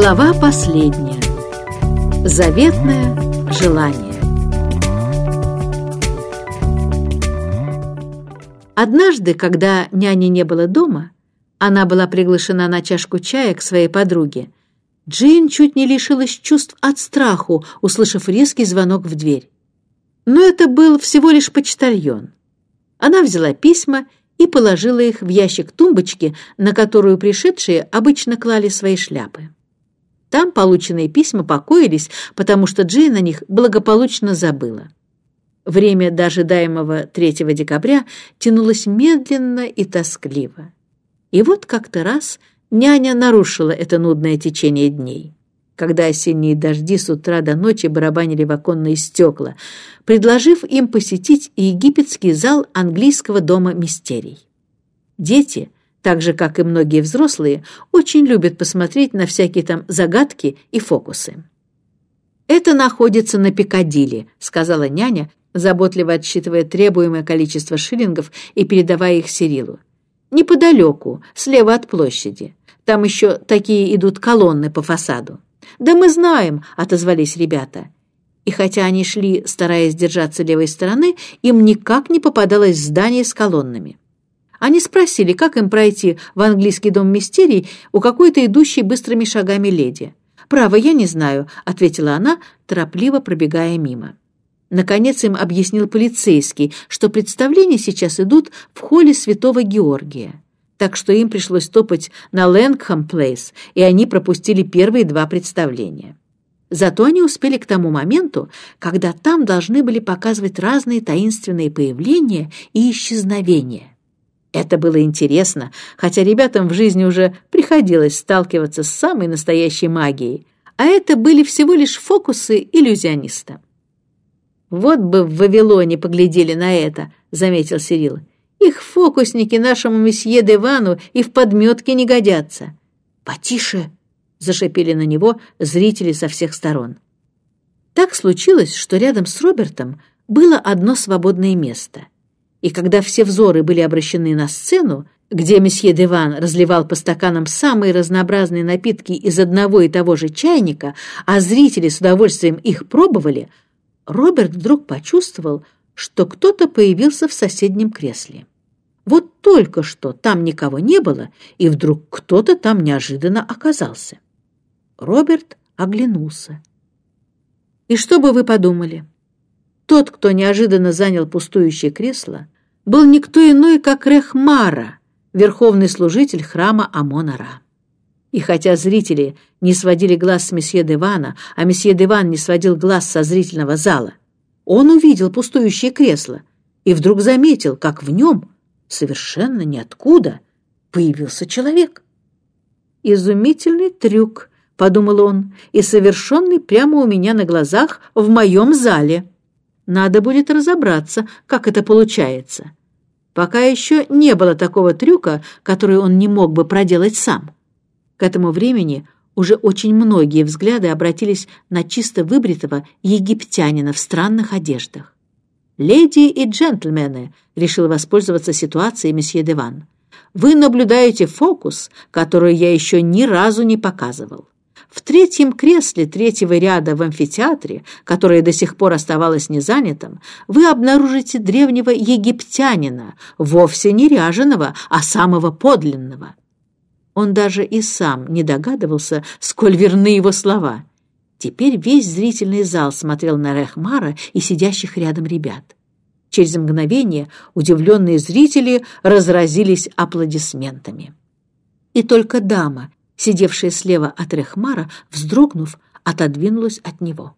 Глава последняя. Заветное желание. Однажды, когда няни не было дома, она была приглашена на чашку чая к своей подруге. Джин чуть не лишилась чувств от страху, услышав резкий звонок в дверь. Но это был всего лишь почтальон. Она взяла письма и положила их в ящик тумбочки, на которую пришедшие обычно клали свои шляпы. Там полученные письма покоились, потому что Джейн о них благополучно забыла. Время до ожидаемого 3 декабря тянулось медленно и тоскливо. И вот как-то раз няня нарушила это нудное течение дней, когда осенние дожди с утра до ночи барабанили в оконные стекла, предложив им посетить египетский зал английского дома мистерий. Дети — так же, как и многие взрослые, очень любят посмотреть на всякие там загадки и фокусы. «Это находится на Пикадилли», — сказала няня, заботливо отсчитывая требуемое количество шиллингов и передавая их Сирилу. «Неподалеку, слева от площади. Там еще такие идут колонны по фасаду». «Да мы знаем», — отозвались ребята. И хотя они шли, стараясь держаться левой стороны, им никак не попадалось здание с колоннами. Они спросили, как им пройти в английский дом мистерий у какой-то идущей быстрыми шагами леди. «Право, я не знаю», — ответила она, торопливо пробегая мимо. Наконец им объяснил полицейский, что представления сейчас идут в холле Святого Георгия. Так что им пришлось топать на Лэнгхэм Плейс, и они пропустили первые два представления. Зато они успели к тому моменту, когда там должны были показывать разные таинственные появления и исчезновения. Это было интересно, хотя ребятам в жизни уже приходилось сталкиваться с самой настоящей магией, а это были всего лишь фокусы иллюзиониста. «Вот бы в Вавилоне поглядели на это», — заметил Сирил. «Их фокусники нашему месье Девану и в подметке не годятся». «Потише!» — зашипели на него зрители со всех сторон. Так случилось, что рядом с Робертом было одно свободное место — и когда все взоры были обращены на сцену, где месье Деван разливал по стаканам самые разнообразные напитки из одного и того же чайника, а зрители с удовольствием их пробовали, Роберт вдруг почувствовал, что кто-то появился в соседнем кресле. Вот только что там никого не было, и вдруг кто-то там неожиданно оказался. Роберт оглянулся. И что бы вы подумали? Тот, кто неожиданно занял пустующее кресло, был никто иной, как Рехмара, верховный служитель храма Амона-Ра. И хотя зрители не сводили глаз с месье Девана, а месье Деван не сводил глаз со зрительного зала, он увидел пустующее кресло и вдруг заметил, как в нем, совершенно ниоткуда, появился человек. «Изумительный трюк», — подумал он, — «и совершенный прямо у меня на глазах в моем зале». Надо будет разобраться, как это получается. Пока еще не было такого трюка, который он не мог бы проделать сам. К этому времени уже очень многие взгляды обратились на чисто выбритого египтянина в странных одеждах. «Леди и джентльмены», — решил воспользоваться ситуацией месье Деван, «вы наблюдаете фокус, который я еще ни разу не показывал. В третьем кресле третьего ряда в амфитеатре, которое до сих пор оставалось незанятым, вы обнаружите древнего египтянина, вовсе не ряженого, а самого подлинного. Он даже и сам не догадывался, сколь верны его слова. Теперь весь зрительный зал смотрел на Рехмара и сидящих рядом ребят. Через мгновение удивленные зрители разразились аплодисментами. И только дама, сидевшая слева от Рехмара, вздрогнув, отодвинулась от него.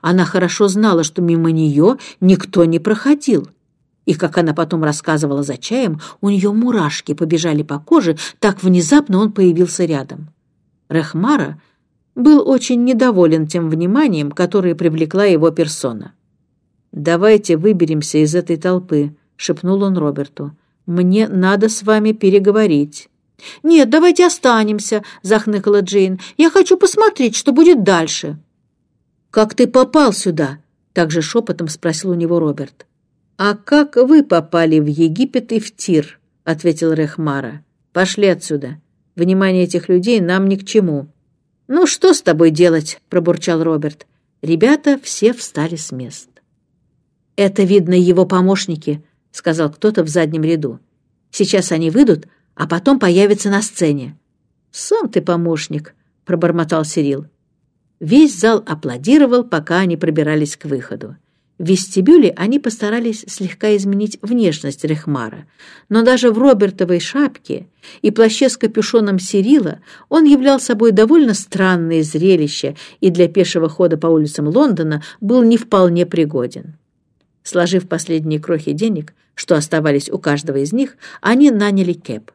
Она хорошо знала, что мимо нее никто не проходил. И, как она потом рассказывала за чаем, у нее мурашки побежали по коже, так внезапно он появился рядом. Рехмара был очень недоволен тем вниманием, которое привлекла его персона. «Давайте выберемся из этой толпы», — шепнул он Роберту. «Мне надо с вами переговорить». «Нет, давайте останемся», — захныкала Джейн. «Я хочу посмотреть, что будет дальше». «Как ты попал сюда?» — также шепотом спросил у него Роберт. «А как вы попали в Египет и в Тир?» — ответил Рехмара. «Пошли отсюда. Внимание этих людей нам ни к чему». «Ну, что с тобой делать?» — пробурчал Роберт. Ребята все встали с мест. «Это, видно, его помощники», — сказал кто-то в заднем ряду. «Сейчас они выйдут, а потом появятся на сцене». «Сам ты помощник», — пробормотал Сирил. Весь зал аплодировал, пока они пробирались к выходу. В вестибюле они постарались слегка изменить внешность Рехмара, но даже в Робертовой шапке и плаще с капюшоном Сирила он являл собой довольно странное зрелище и для пешего хода по улицам Лондона был не вполне пригоден. Сложив последние крохи денег, что оставались у каждого из них, они наняли кэп.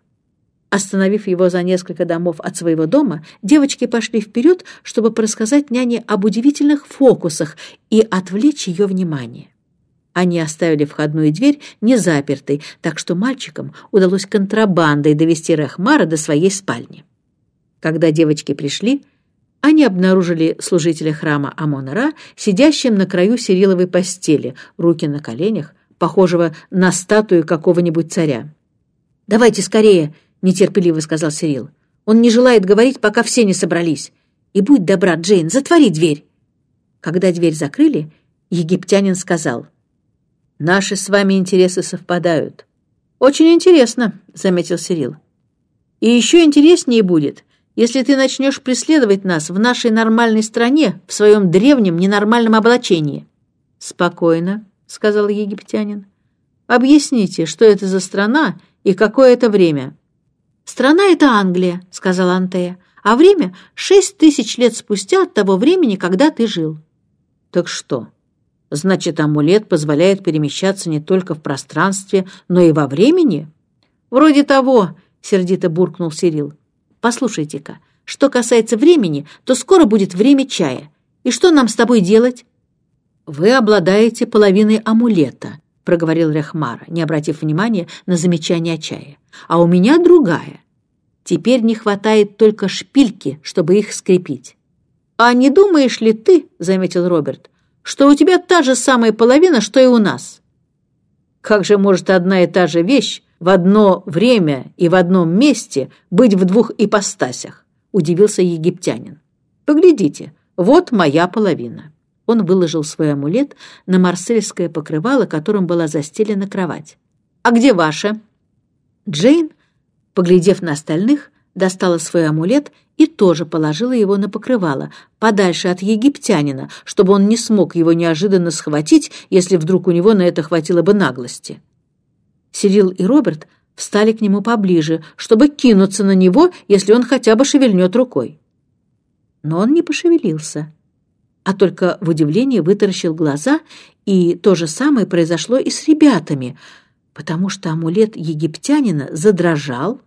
Остановив его за несколько домов от своего дома, девочки пошли вперед, чтобы рассказать няне об удивительных фокусах и отвлечь ее внимание. Они оставили входную дверь незапертой, так что мальчикам удалось контрабандой довести Рахмара до своей спальни. Когда девочки пришли, они обнаружили служителя храма Амон-Ра, сидящим на краю Сириловой постели, руки на коленях, похожего на статую какого-нибудь царя. «Давайте скорее!» Нетерпеливо сказал Сирил. «Он не желает говорить, пока все не собрались. И будь добра, Джейн, затвори дверь». Когда дверь закрыли, египтянин сказал. «Наши с вами интересы совпадают». «Очень интересно», — заметил Сирил. «И еще интереснее будет, если ты начнешь преследовать нас в нашей нормальной стране в своем древнем ненормальном облачении». «Спокойно», — сказал египтянин. «Объясните, что это за страна и какое это время?» «Страна — это Англия», — сказал Антея, «а время — шесть тысяч лет спустя от того времени, когда ты жил». «Так что? Значит, амулет позволяет перемещаться не только в пространстве, но и во времени?» «Вроде того», — сердито буркнул Сирил. «Послушайте-ка, что касается времени, то скоро будет время чая. И что нам с тобой делать?» «Вы обладаете половиной амулета», — проговорил Рехмара, не обратив внимания на замечание о чае. «А у меня другая. Теперь не хватает только шпильки, чтобы их скрепить». «А не думаешь ли ты, — заметил Роберт, — что у тебя та же самая половина, что и у нас?» «Как же может одна и та же вещь в одно время и в одном месте быть в двух ипостасях?» — удивился египтянин. «Поглядите, вот моя половина». Он выложил свой амулет на марсельское покрывало, которым была застелена кровать. «А где ваша?» Джейн, поглядев на остальных, достала свой амулет и тоже положила его на покрывало, подальше от египтянина, чтобы он не смог его неожиданно схватить, если вдруг у него на это хватило бы наглости. Сирил и Роберт встали к нему поближе, чтобы кинуться на него, если он хотя бы шевельнет рукой. Но он не пошевелился а только в удивлении вытаращил глаза, и то же самое произошло и с ребятами, потому что амулет египтянина задрожал,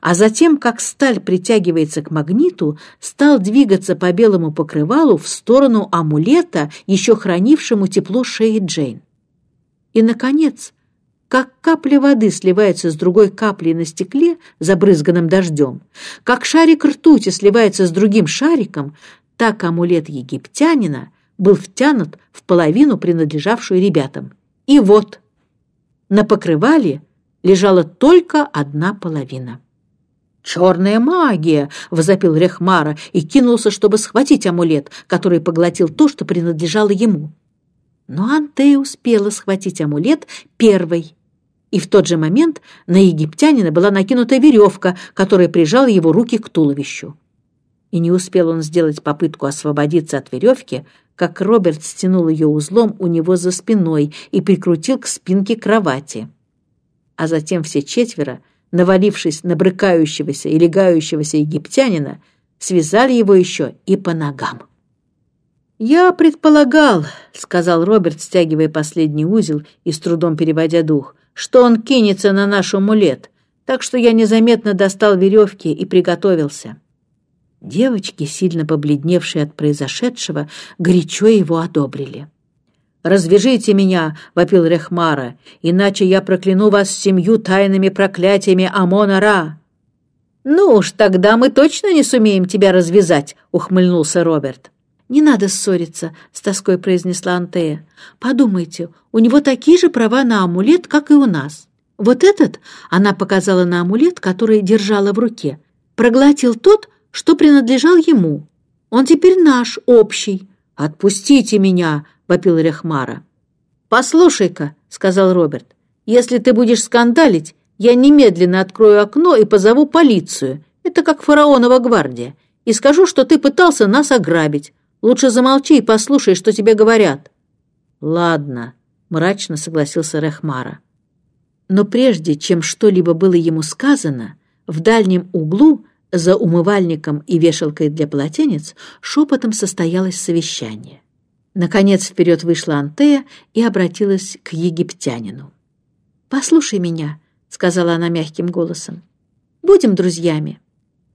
а затем, как сталь притягивается к магниту, стал двигаться по белому покрывалу в сторону амулета, еще хранившему тепло шеи Джейн. И, наконец, как капля воды сливается с другой каплей на стекле, забрызганным дождем, как шарик ртути сливается с другим шариком, так амулет египтянина был втянут в половину, принадлежавшую ребятам. И вот, на покрывале лежала только одна половина. «Черная магия!» — возопил Рехмара и кинулся, чтобы схватить амулет, который поглотил то, что принадлежало ему. Но Антея успела схватить амулет первой, и в тот же момент на египтянина была накинута веревка, которая прижала его руки к туловищу и не успел он сделать попытку освободиться от веревки, как Роберт стянул ее узлом у него за спиной и прикрутил к спинке кровати. А затем все четверо, навалившись на брыкающегося и легающегося египтянина, связали его еще и по ногам. «Я предполагал», — сказал Роберт, стягивая последний узел и с трудом переводя дух, «что он кинется на наш амулет, так что я незаметно достал веревки и приготовился». Девочки, сильно побледневшие от произошедшего, горячо его одобрили. «Развяжите меня!» — вопил Рехмара. «Иначе я прокляну вас семью тайными проклятиями Амона-Ра!» «Ну уж, тогда мы точно не сумеем тебя развязать!» — ухмыльнулся Роберт. «Не надо ссориться», — с тоской произнесла Антея. «Подумайте, у него такие же права на амулет, как и у нас. Вот этот, — она показала на амулет, который держала в руке, — проглотил тот, что принадлежал ему. Он теперь наш, общий. Отпустите меня, вопил Рехмара. Послушай-ка, сказал Роберт, если ты будешь скандалить, я немедленно открою окно и позову полицию. Это как фараонова гвардия. И скажу, что ты пытался нас ограбить. Лучше замолчи и послушай, что тебе говорят. Ладно, мрачно согласился Рехмара. Но прежде чем что-либо было ему сказано, в дальнем углу, за умывальником и вешалкой для полотенец, шепотом состоялось совещание. Наконец вперед вышла Антея и обратилась к египтянину. «Послушай меня», — сказала она мягким голосом. «Будем друзьями,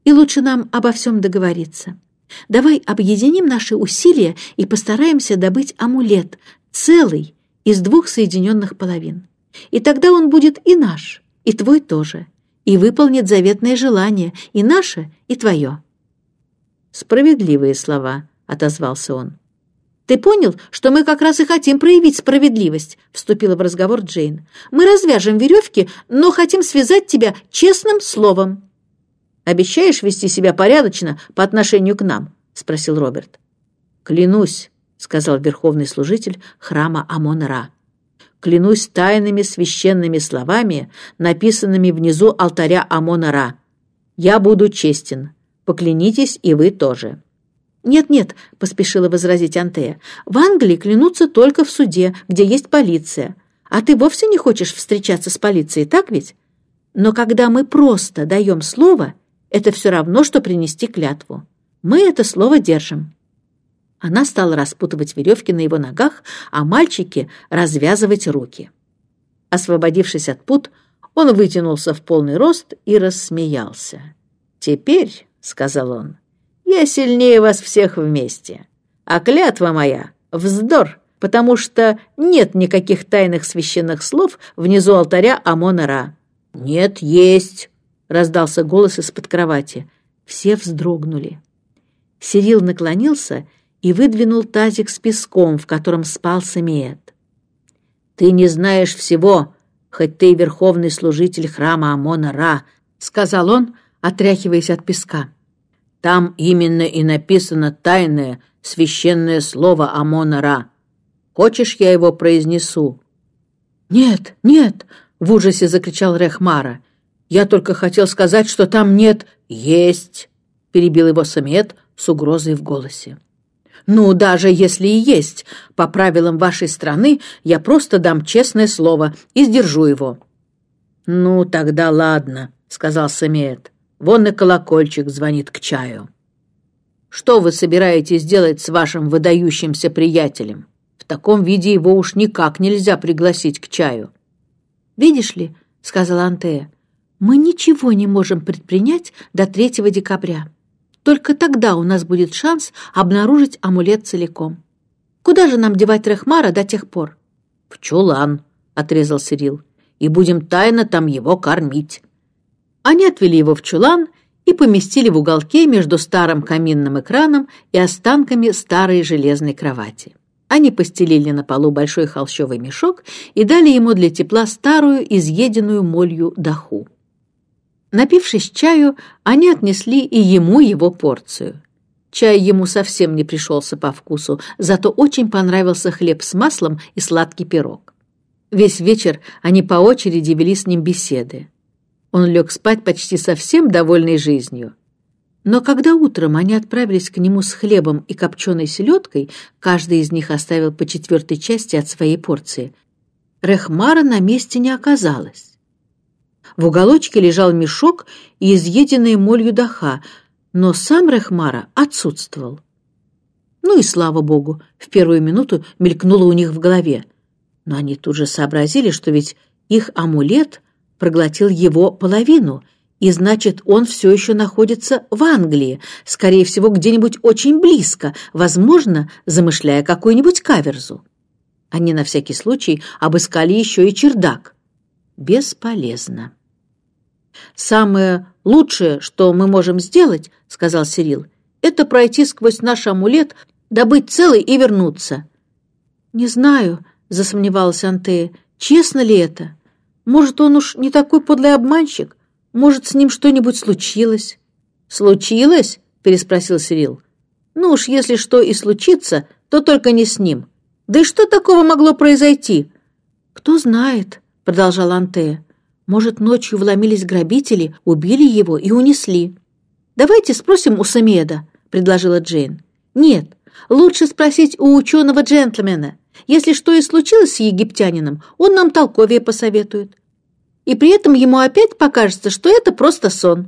и лучше нам обо всем договориться. Давай объединим наши усилия и постараемся добыть амулет, целый, из двух соединенных половин. И тогда он будет и наш, и твой тоже, и выполнит заветное желание, и наше, и твое». «Справедливые слова», — отозвался он. «Ты понял, что мы как раз и хотим проявить справедливость?» — вступила в разговор Джейн. «Мы развяжем веревки, но хотим связать тебя честным словом». «Обещаешь вести себя порядочно по отношению к нам?» — спросил Роберт. «Клянусь», — сказал верховный служитель храма Амон-Ра клянусь тайными священными словами, написанными внизу алтаря Амона-Ра. Я буду честен. Поклянитесь и вы тоже». «Нет-нет», — поспешила возразить Антея, «в Англии клянутся только в суде, где есть полиция. А ты вовсе не хочешь встречаться с полицией, так ведь? Но когда мы просто даем слово, это все равно, что принести клятву. Мы это слово держим». Она стала распутывать веревки на его ногах, а мальчики развязывать руки. Освободившись от пут, он вытянулся в полный рост и рассмеялся. «Теперь, — сказал он, — я сильнее вас всех вместе. А клятва моя — вздор, потому что нет никаких тайных священных слов внизу алтаря Амона-Ра». «Нет, есть!» — раздался голос из-под кровати. Все вздрогнули. Сирил наклонился и выдвинул тазик с песком, в котором спал Самиет. «Ты не знаешь всего, хоть ты и верховный служитель храма Амона-Ра», — сказал он, отряхиваясь от песка. «Там именно и написано тайное, священное слово Амона-Ра. Хочешь, я его произнесу?» «Нет, нет!» — в ужасе закричал Рехмара. «Я только хотел сказать, что там нет...» «Есть!» — перебил его Самет с угрозой в голосе. «Ну, даже если и есть, по правилам вашей страны я просто дам честное слово и сдержу его». «Ну, тогда ладно», — сказал Самиет. «Вон и колокольчик звонит к чаю». «Что вы собираетесь делать с вашим выдающимся приятелем? В таком виде его уж никак нельзя пригласить к чаю». «Видишь ли», — сказала Антея, — «мы ничего не можем предпринять до 3 декабря». Только тогда у нас будет шанс обнаружить амулет целиком. Куда же нам девать Рахмара до тех пор? — В чулан, — отрезал Сирил, — и будем тайно там его кормить. Они отвели его в чулан и поместили в уголке между старым каминным экраном и останками старой железной кровати. Они постелили на полу большой холщовый мешок и дали ему для тепла старую, изъеденную молью даху. Напившись чаю, они отнесли и ему его порцию. Чай ему совсем не пришелся по вкусу, зато очень понравился хлеб с маслом и сладкий пирог. Весь вечер они по очереди вели с ним беседы. Он лег спать почти совсем довольной жизнью. Но когда утром они отправились к нему с хлебом и копченой селедкой, каждый из них оставил по четвертой части от своей порции, Рехмара на месте не оказалось. В уголочке лежал мешок и изъеденная молью даха, но сам Рехмара отсутствовал. Ну и слава богу, в первую минуту мелькнуло у них в голове. Но они тут же сообразили, что ведь их амулет проглотил его половину, и значит, он все еще находится в Англии, скорее всего, где-нибудь очень близко, возможно, замышляя какую-нибудь каверзу. Они на всякий случай обыскали еще и чердак. Бесполезно. «Самое лучшее, что мы можем сделать, — сказал Сирил, — это пройти сквозь наш амулет, добыть целый и вернуться». «Не знаю», — засомневалась Антея, — «честно ли это? Может, он уж не такой подлый обманщик? Может, с ним что-нибудь случилось?» «Случилось?» — переспросил Сирил. Ну уж если что и случится, то только не с ним. Да и что такого могло произойти? Кто знает, продолжал Антея. Может, ночью вломились грабители, убили его и унесли. Давайте спросим у Самеда, предложила Джейн. Нет, лучше спросить у ученого-джентльмена. Если что и случилось с египтянином, он нам толковее посоветует. И при этом ему опять покажется, что это просто сон.